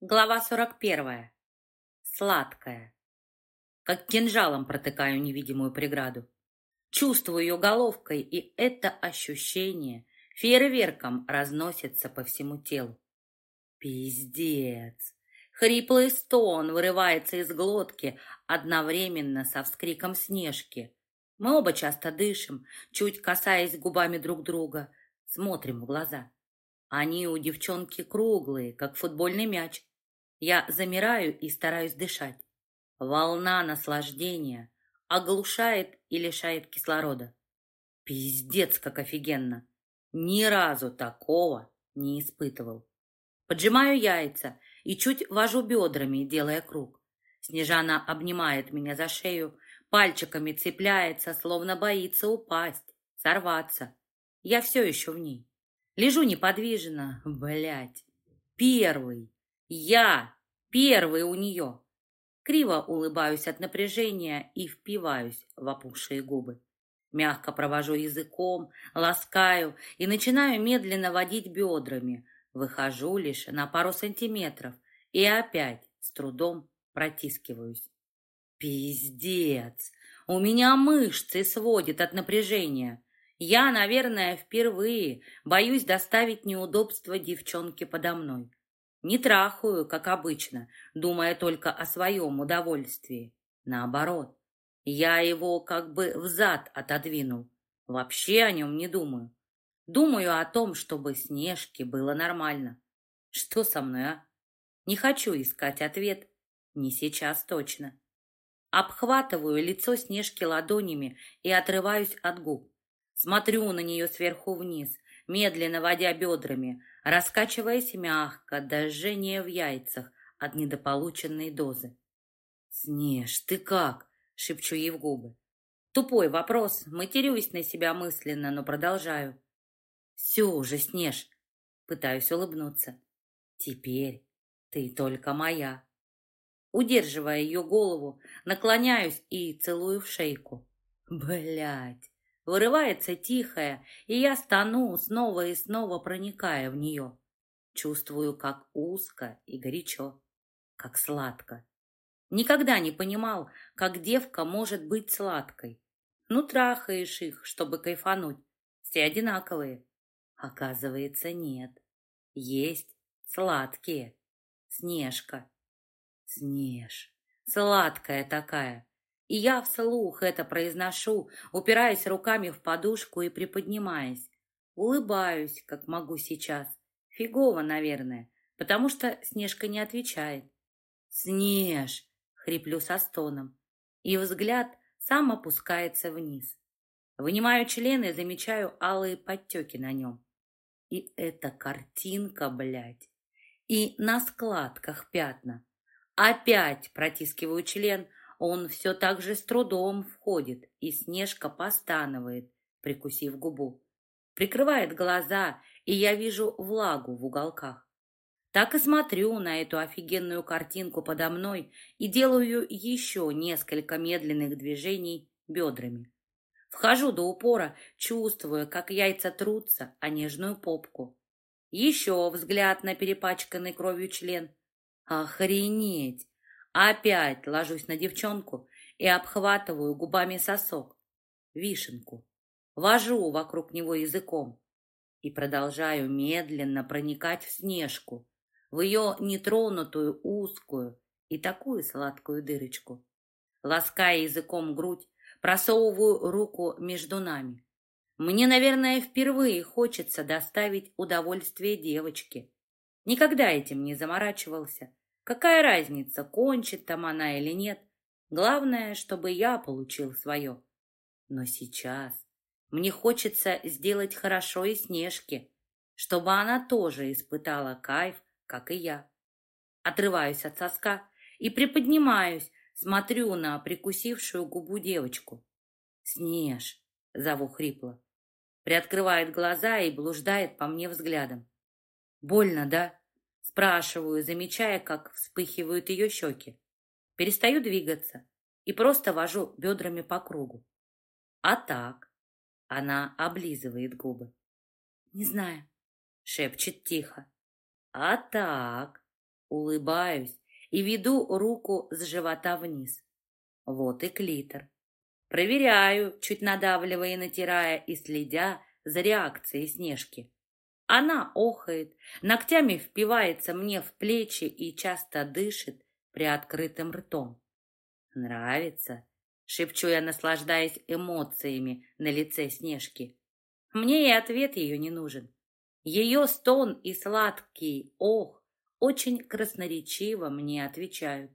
Глава 41. Сладкая. Как кинжалом протыкаю невидимую преграду. Чувствую ее головкой, и это ощущение фейерверком разносится по всему телу. Пиздец! Хриплый стон вырывается из глотки одновременно со вскриком Снежки. Мы оба часто дышим, чуть касаясь губами друг друга, смотрим в глаза. Они у девчонки круглые, как футбольный мяч, я замираю и стараюсь дышать. Волна наслаждения оглушает и лишает кислорода. Пиздец, как офигенно. Ни разу такого не испытывал. Поджимаю яйца и чуть вожу бедрами, делая круг. Снежана обнимает меня за шею, пальчиками цепляется, словно боится упасть, сорваться. Я все еще в ней. Лежу неподвижно, блядь. Первый. Я первый у нее. Криво улыбаюсь от напряжения и впиваюсь в опухшие губы. Мягко провожу языком, ласкаю и начинаю медленно водить бедрами. Выхожу лишь на пару сантиметров и опять с трудом протискиваюсь. Пиздец! У меня мышцы сводит от напряжения. Я, наверное, впервые боюсь доставить неудобства девчонке подо мной. Не трахаю, как обычно, думая только о своем удовольствии. Наоборот, я его как бы взад отодвинул. Вообще о нем не думаю. Думаю о том, чтобы Снежке было нормально. Что со мной, а? Не хочу искать ответ. Не сейчас точно. Обхватываю лицо Снежки ладонями и отрываюсь от губ. Смотрю на нее сверху вниз, медленно водя бедрами, раскачиваясь мягко до жжения в яйцах от недополученной дозы. «Снеж, ты как?» — шепчу ей в губы. Тупой вопрос, матерюсь на себя мысленно, но продолжаю. «Все уже, Снеж!» — пытаюсь улыбнуться. «Теперь ты только моя!» Удерживая ее голову, наклоняюсь и целую в шейку. Блять! Вырывается тихая, и я стану, снова и снова проникая в нее. Чувствую, как узко и горячо, как сладко. Никогда не понимал, как девка может быть сладкой. Ну, трахаешь их, чтобы кайфануть. Все одинаковые. Оказывается, нет. Есть сладкие. Снежка. Снеж. Сладкая такая. И я вслух это произношу, упираясь руками в подушку и приподнимаясь. Улыбаюсь, как могу сейчас. Фигово, наверное, потому что Снежка не отвечает. «Снеж!» — хриплю со стоном. И взгляд сам опускается вниз. Вынимаю член и замечаю алые подтеки на нем. И эта картинка, блядь. И на складках пятна. Опять протискиваю член, он все так же с трудом входит, и Снежка постанывает, прикусив губу. Прикрывает глаза, и я вижу влагу в уголках. Так и смотрю на эту офигенную картинку подо мной и делаю еще несколько медленных движений бедрами. Вхожу до упора, чувствуя, как яйца трутся о нежную попку. Еще взгляд на перепачканный кровью член. Охренеть! Опять ложусь на девчонку и обхватываю губами сосок, вишенку, вожу вокруг него языком и продолжаю медленно проникать в снежку, в ее нетронутую узкую и такую сладкую дырочку. Лаская языком грудь, просовываю руку между нами. Мне, наверное, впервые хочется доставить удовольствие девочке. Никогда этим не заморачивался. Какая разница, кончит там она или нет? Главное, чтобы я получил свое. Но сейчас мне хочется сделать хорошо и Снежке, чтобы она тоже испытала кайф, как и я. Отрываюсь от соска и приподнимаюсь, смотрю на прикусившую губу девочку. «Снеж!» — зову хрипло. Приоткрывает глаза и блуждает по мне взглядом. «Больно, да?» Спрашиваю, замечая, как вспыхивают ее щеки. Перестаю двигаться и просто вожу бедрами по кругу. А так? Она облизывает губы. Не знаю, шепчет тихо. А так? Улыбаюсь и веду руку с живота вниз. Вот и клитор. Проверяю, чуть надавливая и натирая, и следя за реакцией Снежки. Она охает, ногтями впивается мне в плечи и часто дышит приоткрытым ртом. «Нравится?» — шепчу я, наслаждаясь эмоциями на лице Снежки. Мне и ответ ее не нужен. Ее стон и сладкий ох очень красноречиво мне отвечают.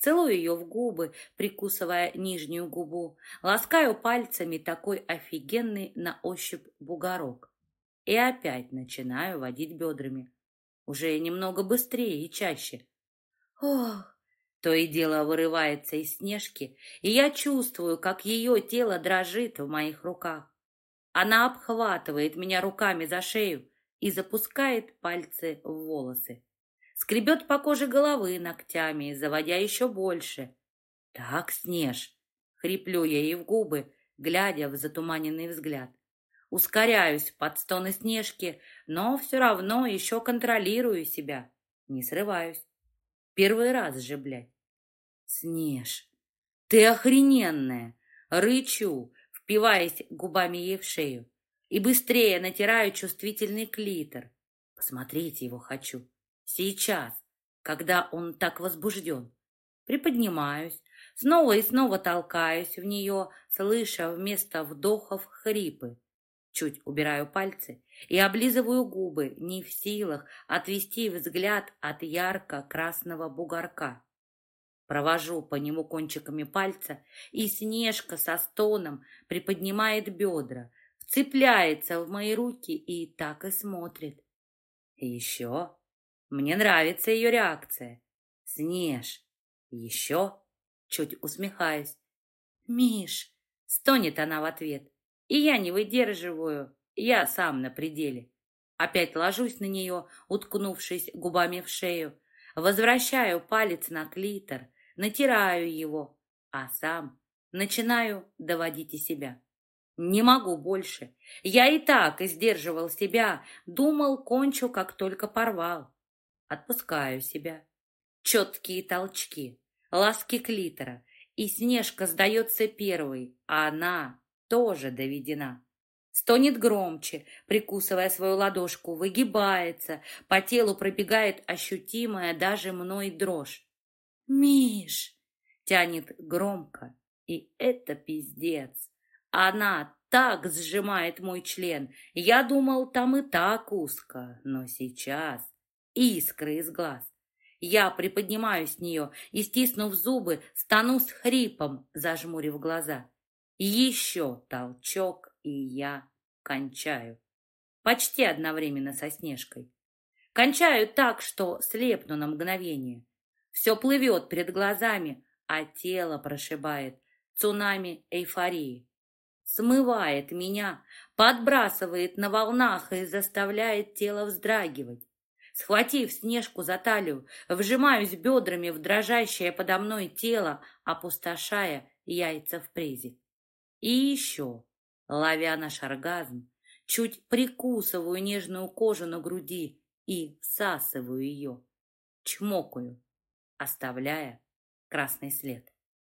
Целую ее в губы, прикусывая нижнюю губу, ласкаю пальцами такой офигенный на ощупь бугорок. И опять начинаю водить бедрами. Уже немного быстрее и чаще. Ох! То и дело вырывается из снежки, и я чувствую, как ее тело дрожит в моих руках. Она обхватывает меня руками за шею и запускает пальцы в волосы. Скребет по коже головы ногтями, заводя еще больше. «Так, Снеж!» — хриплю я ей в губы, глядя в затуманенный взгляд. Ускоряюсь под стоны Снежки, но все равно еще контролирую себя. Не срываюсь. Первый раз же, блядь. Снеж, ты охрененная! Рычу, впиваясь губами ей в шею, и быстрее натираю чувствительный клитор. Посмотреть его хочу. Сейчас, когда он так возбужден. Приподнимаюсь, снова и снова толкаюсь в нее, слыша вместо вдохов хрипы. Чуть убираю пальцы и облизываю губы, не в силах отвести взгляд от ярко-красного бугорка. Провожу по нему кончиками пальца, и Снежка со стоном приподнимает бедра, вцепляется в мои руки и так и смотрит. Еще. Мне нравится ее реакция. Снеж. Еще. Чуть усмехаюсь. Миш. Стонет она в ответ. И я не выдерживаю. Я сам на пределе. Опять ложусь на нее, уткнувшись губами в шею. Возвращаю палец на клитор, натираю его, а сам начинаю доводить и себя. Не могу больше. Я и так сдерживал себя, думал, кончу, как только порвал. Отпускаю себя. Четкие толчки, ласки клитора, и Снежка сдается первой, а она тоже доведена. Стонет громче, прикусывая свою ладошку, выгибается, по телу пробегает ощутимая даже мной дрожь. «Миш!» — тянет громко. И это пиздец. Она так сжимает мой член. Я думал, там и так узко, но сейчас искры из глаз. Я приподнимаюсь с нее и, стиснув зубы, стану с хрипом, зажмурив глаза. Еще толчок, и я кончаю. Почти одновременно со Снежкой. Кончаю так, что слепну на мгновение. Все плывет перед глазами, а тело прошибает цунами эйфории. Смывает меня, подбрасывает на волнах и заставляет тело вздрагивать. Схватив Снежку за талию, вжимаюсь бедрами в дрожащее подо мной тело, опустошая яйца в презе. И еще, ловя наш оргазм, чуть прикусываю нежную кожу на груди и всасываю ее. Чмокаю, оставляя красный след.